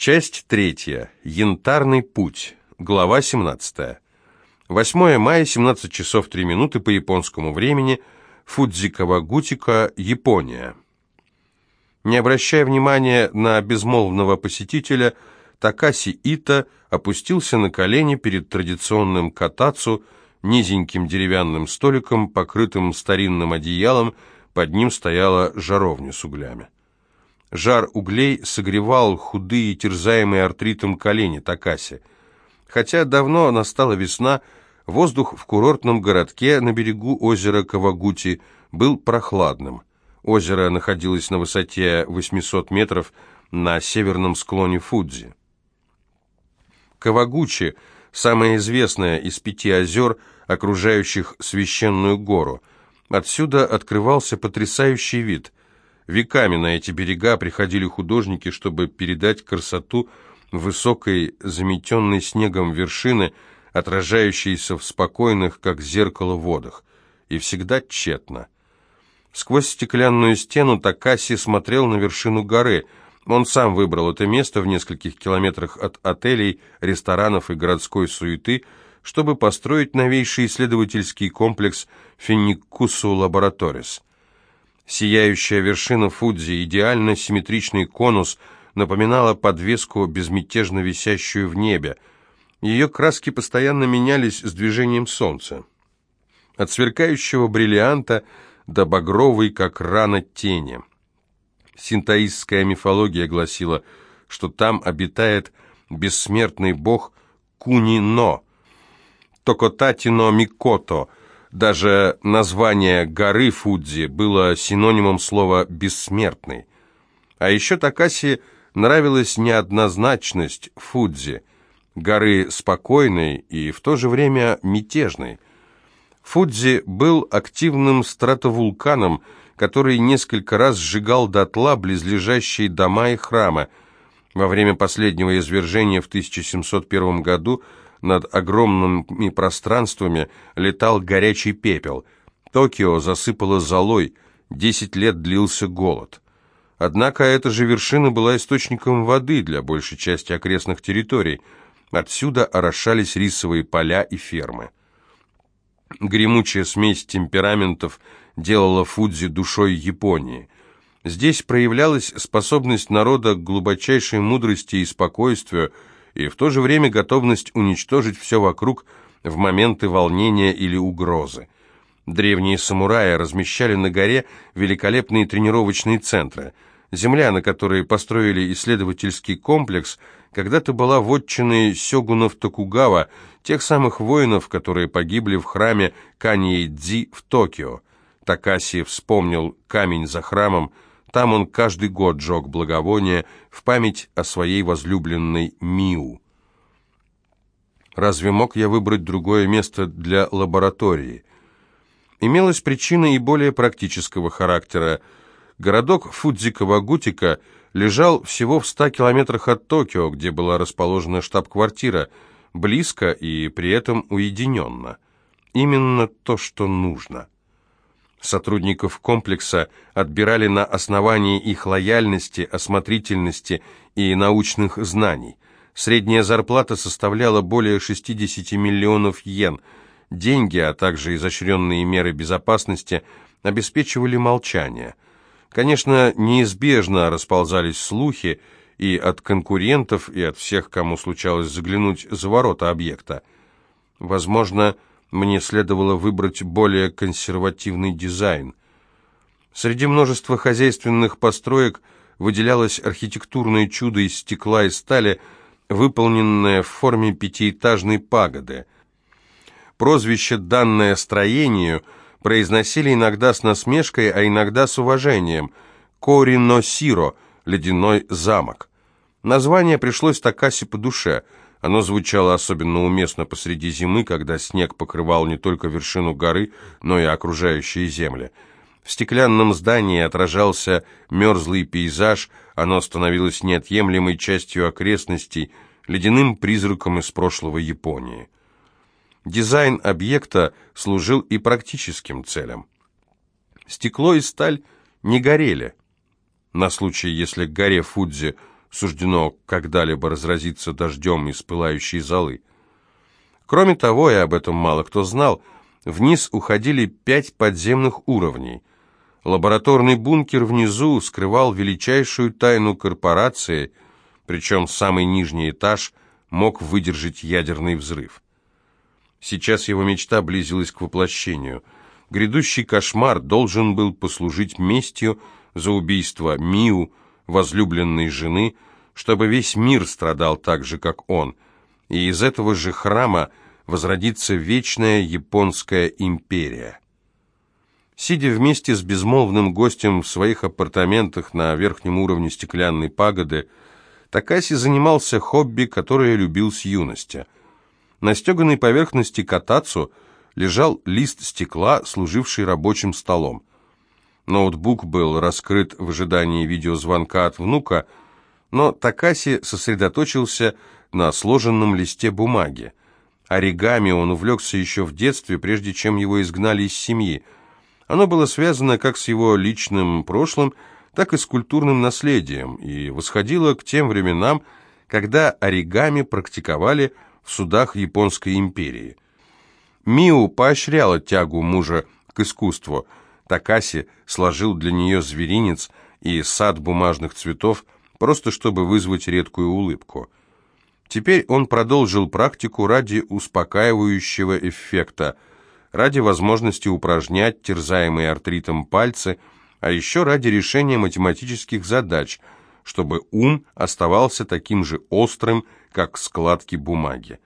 Часть третья. Янтарный путь. Глава 17. 8 мая, 17 часов 3 минуты по японскому времени. Фудзикавагутика, Япония. Не обращая внимания на безмолвного посетителя, Такаси Ита опустился на колени перед традиционным катацу, низеньким деревянным столиком, покрытым старинным одеялом, под ним стояла жаровня с углями. Жар углей согревал худые, терзаемые артритом колени Такаси. Хотя давно настала весна, воздух в курортном городке на берегу озера Кавагути был прохладным. Озеро находилось на высоте 800 метров на северном склоне Фудзи. Кавагучи – самое известное из пяти озер, окружающих священную гору. Отсюда открывался потрясающий вид – Веками на эти берега приходили художники, чтобы передать красоту высокой, заметенной снегом вершины, отражающейся в спокойных, как зеркало, водах. И всегда тщетно. Сквозь стеклянную стену Такаси смотрел на вершину горы. Он сам выбрал это место в нескольких километрах от отелей, ресторанов и городской суеты, чтобы построить новейший исследовательский комплекс Финикусу Лабораторис. Сияющая вершина Фудзи, идеально симметричный конус, напоминала подвеску, безмятежно висящую в небе. Ее краски постоянно менялись с движением солнца. От сверкающего бриллианта до багровой, как рана тени. Синтаистская мифология гласила, что там обитает бессмертный бог Куни-но, Токотати-но Микото – даже название горы Фудзи было синонимом слова «бессмертный». А еще Такаси нравилась неоднозначность Фудзи, горы спокойной и в то же время мятежной. Фудзи был активным стратовулканом, который несколько раз сжигал дотла близлежащие дома и храмы. Во время последнего извержения в 1701 году – над огромными пространствами летал горячий пепел. Токио засыпало золой, десять лет длился голод. Однако эта же вершина была источником воды для большей части окрестных территорий. Отсюда орошались рисовые поля и фермы. Гремучая смесь темпераментов делала Фудзи душой Японии. Здесь проявлялась способность народа к глубочайшей мудрости и спокойствию, и в то же время готовность уничтожить все вокруг в моменты волнения или угрозы. Древние самураи размещали на горе великолепные тренировочные центры. Земля, на которой построили исследовательский комплекс, когда-то была вотчиной сёгунов Токугава, тех самых воинов, которые погибли в храме Каньей-Дзи в Токио. Такаси вспомнил камень за храмом, там он каждый год жег благовония в память о своей возлюбленной Миу. Разве мог я выбрать другое место для лаборатории? Имелась причина и более практического характера. Городок Фудзикавагутика лежал всего в ста километрах от Токио, где была расположена штаб-квартира, близко и при этом уединенно. Именно то, что нужно. Сотрудников комплекса отбирали на основании их лояльности, осмотрительности и научных знаний. Средняя зарплата составляла более 60 миллионов йен. Деньги, а также изощренные меры безопасности обеспечивали молчание. Конечно, неизбежно расползались слухи и от конкурентов, и от всех, кому случалось заглянуть за ворота объекта. Возможно, мне следовало выбрать более консервативный дизайн. Среди множества хозяйственных построек выделялось архитектурное чудо из стекла и стали, выполненное в форме пятиэтажной пагоды. Прозвище, данное строению, произносили иногда с насмешкой, а иногда с уважением «Кори-но-сиро» — «Ледяной замок». Название пришлось Такаси по душе — оно звучало особенно уместно посреди зимы, когда снег покрывал не только вершину горы, но и окружающие земли. В стеклянном здании отражался мерзлый пейзаж, оно становилось неотъемлемой частью окрестностей, ледяным призраком из прошлого Японии. Дизайн объекта служил и практическим целям. Стекло и сталь не горели. На случай, если к горе Фудзи суждено когда-либо разразиться дождем из пылающей золы. Кроме того, и об этом мало кто знал, вниз уходили пять подземных уровней. Лабораторный бункер внизу скрывал величайшую тайну корпорации, причем самый нижний этаж мог выдержать ядерный взрыв. Сейчас его мечта близилась к воплощению. Грядущий кошмар должен был послужить местью за убийство Миу, возлюбленной жены, чтобы весь мир страдал так же, как он, и из этого же храма возродится вечная японская империя. Сидя вместе с безмолвным гостем в своих апартаментах на верхнем уровне стеклянной пагоды, Такаси занимался хобби, которое любил с юности – на стеганой поверхности катацу лежал лист стекла, служивший рабочим столом. Ноутбук был раскрыт в ожидании видеозвонка от внука, но Такаси сосредоточился на сложенном листе бумаги. Оригами он увлекся еще в детстве, прежде чем его изгнали из семьи. Оно было связано как с его личным прошлым, так и с культурным наследием, и восходило к тем временам, когда оригами практиковали в судах Японской империи. Миу поощряла тягу мужа к искусству. Такаси сложил для нее зверинец и сад бумажных цветов, просто чтобы вызвать редкую улыбку. Теперь он продолжил практику ради успокаивающего эффекта, ради возможности упражнять терзаемые артритом пальцы, а еще ради решения математических задач, чтобы ум оставался таким же острым, как складки бумаги.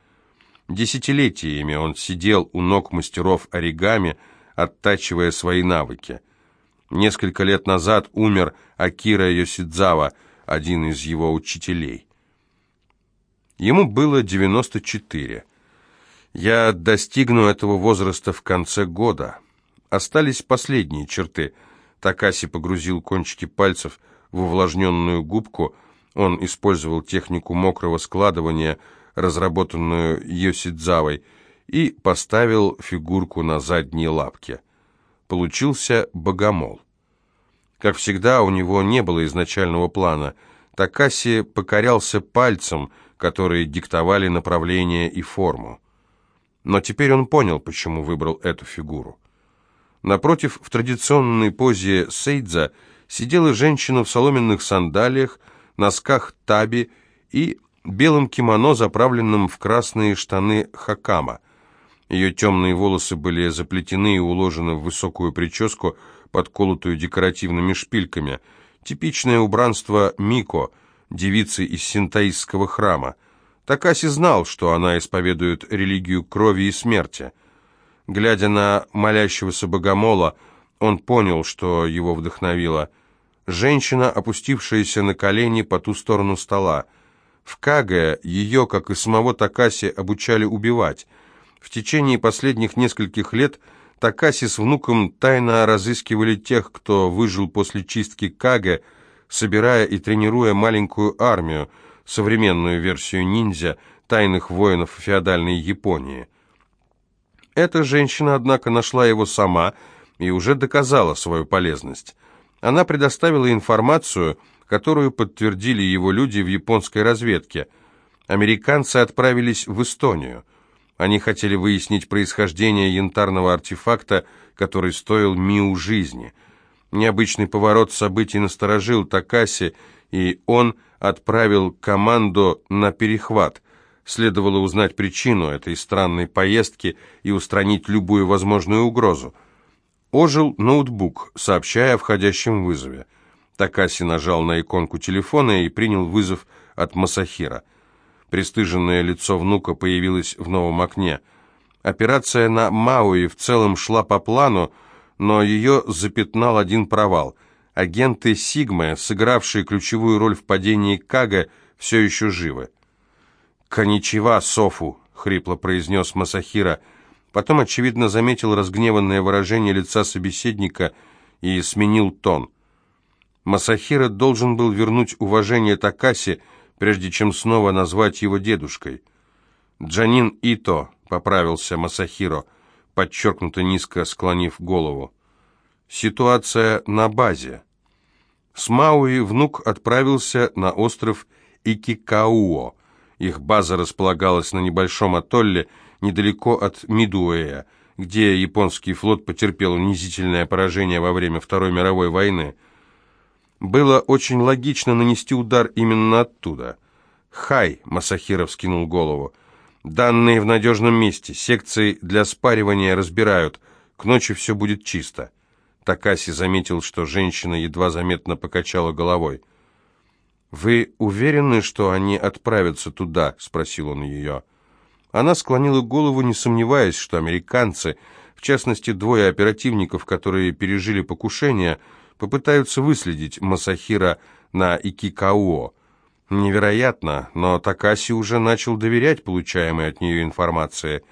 Десятилетиями он сидел у ног мастеров оригами, оттачивая свои навыки. Несколько лет назад умер Акира Йосидзава, один из его учителей. Ему было 94. Я достигну этого возраста в конце года. Остались последние черты. Такаси погрузил кончики пальцев в увлажненную губку, он использовал технику мокрого складывания, разработанную Йосидзавой, и поставил фигурку на задние лапки. Получился богомол. Как всегда, у него не было изначального плана. Такаси покорялся пальцем, которые диктовали направление и форму. Но теперь он понял, почему выбрал эту фигуру. Напротив, в традиционной позе сейдза сидела женщина в соломенных сандалиях, носках таби и белом кимоно, заправленном в красные штаны хакама. Ее темные волосы были заплетены и уложены в высокую прическу, подколотую декоративными шпильками. Типичное убранство Мико, девицы из синтаистского храма. Такаси знал, что она исповедует религию крови и смерти. Глядя на молящегося богомола, он понял, что его вдохновило – женщина, опустившаяся на колени по ту сторону стола. В Каге ее, как и самого Такаси, обучали убивать. В течение последних нескольких лет Такаси с внуком тайно разыскивали тех, кто выжил после чистки Каге, собирая и тренируя маленькую армию, современную версию ниндзя, тайных воинов феодальной Японии. Эта женщина, однако, нашла его сама и уже доказала свою полезность. Она предоставила информацию, которую подтвердили его люди в японской разведке. Американцы отправились в Эстонию. Они хотели выяснить происхождение янтарного артефакта, который стоил Миу жизни. Необычный поворот событий насторожил Такаси, и он отправил команду на перехват. Следовало узнать причину этой странной поездки и устранить любую возможную угрозу. Ожил ноутбук, сообщая о входящем вызове. Такаси нажал на иконку телефона и принял вызов от Масахира. Престыженное лицо внука появилось в новом окне. Операция на Мауи в целом шла по плану, но ее запятнал один провал. Агенты Сигмы, сыгравшие ключевую роль в падении Кага, все еще живы. «Коничева, Софу!» — хрипло произнес Масахира — Потом, очевидно, заметил разгневанное выражение лица собеседника и сменил тон. Масахира должен был вернуть уважение Такаси, прежде чем снова назвать его дедушкой. «Джанин Ито», — поправился Масахиро, подчеркнуто низко склонив голову. «Ситуация на базе». С Мауи внук отправился на остров Икикауо. Их база располагалась на небольшом атолле недалеко от Мидуэя, где японский флот потерпел унизительное поражение во время Второй мировой войны. Было очень логично нанести удар именно оттуда. «Хай!» — Масахиров скинул голову. «Данные в надежном месте. Секции для спаривания разбирают. К ночи все будет чисто». Такаси заметил, что женщина едва заметно покачала головой. «Вы уверены, что они отправятся туда?» — спросил он ее. Она склонила голову, не сомневаясь, что американцы, в частности двое оперативников, которые пережили покушение, попытаются выследить Масахира на Икикао. Невероятно, но Такаси уже начал доверять получаемой от нее информации.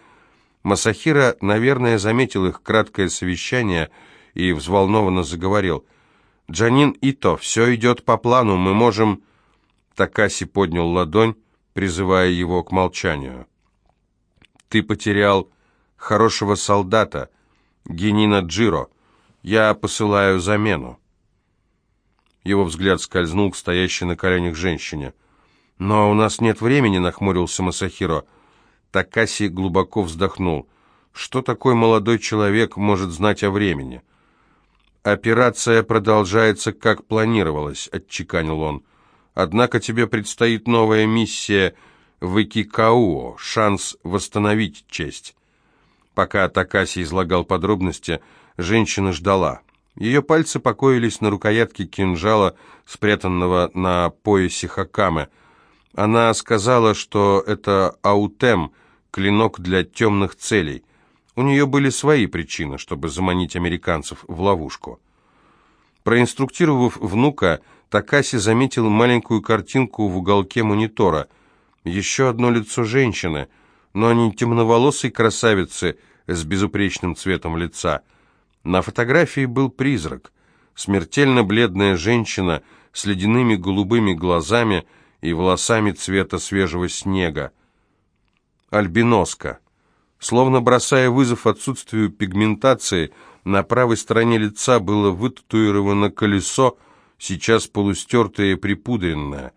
Масахира, наверное, заметил их краткое совещание и взволнованно заговорил. «Джанин Ито, все идет по плану, мы можем...» Такаси поднял ладонь, призывая его к молчанию. «Ты потерял хорошего солдата, Генина Джиро. Я посылаю замену». Его взгляд скользнул к стоящей на коленях женщине. «Но у нас нет времени», — нахмурился Масахиро. Такаси глубоко вздохнул. «Что такой молодой человек может знать о времени?» «Операция продолжается, как планировалось», — отчеканил он. Однако тебе предстоит новая миссия в Икикауо, шанс восстановить честь. Пока Такаси излагал подробности, женщина ждала. Ее пальцы покоились на рукоятке кинжала, спрятанного на поясе Хакамы. Она сказала, что это аутем, клинок для темных целей. У нее были свои причины, чтобы заманить американцев в ловушку. Проинструктировав внука, Такаси заметил маленькую картинку в уголке монитора. Еще одно лицо женщины, но не темноволосой красавицы с безупречным цветом лица. На фотографии был призрак. Смертельно бледная женщина с ледяными голубыми глазами и волосами цвета свежего снега. Альбиноска. Словно бросая вызов отсутствию пигментации, на правой стороне лица было вытатуировано колесо, сейчас полустертая и припудренная.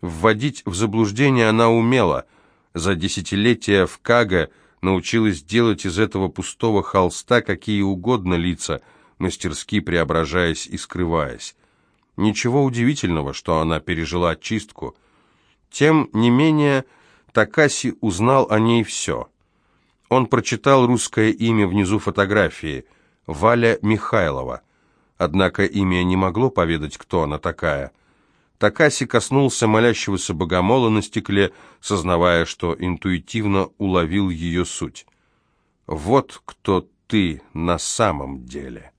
Вводить в заблуждение она умела. За десятилетия в Кага научилась делать из этого пустого холста какие угодно лица, мастерски преображаясь и скрываясь. Ничего удивительного, что она пережила чистку. Тем не менее, Такаси узнал о ней все. Он прочитал русское имя внизу фотографии – Валя Михайлова – Однако имя не могло поведать, кто она такая. Такаси коснулся молящегося богомола на стекле, сознавая, что интуитивно уловил ее суть. «Вот кто ты на самом деле».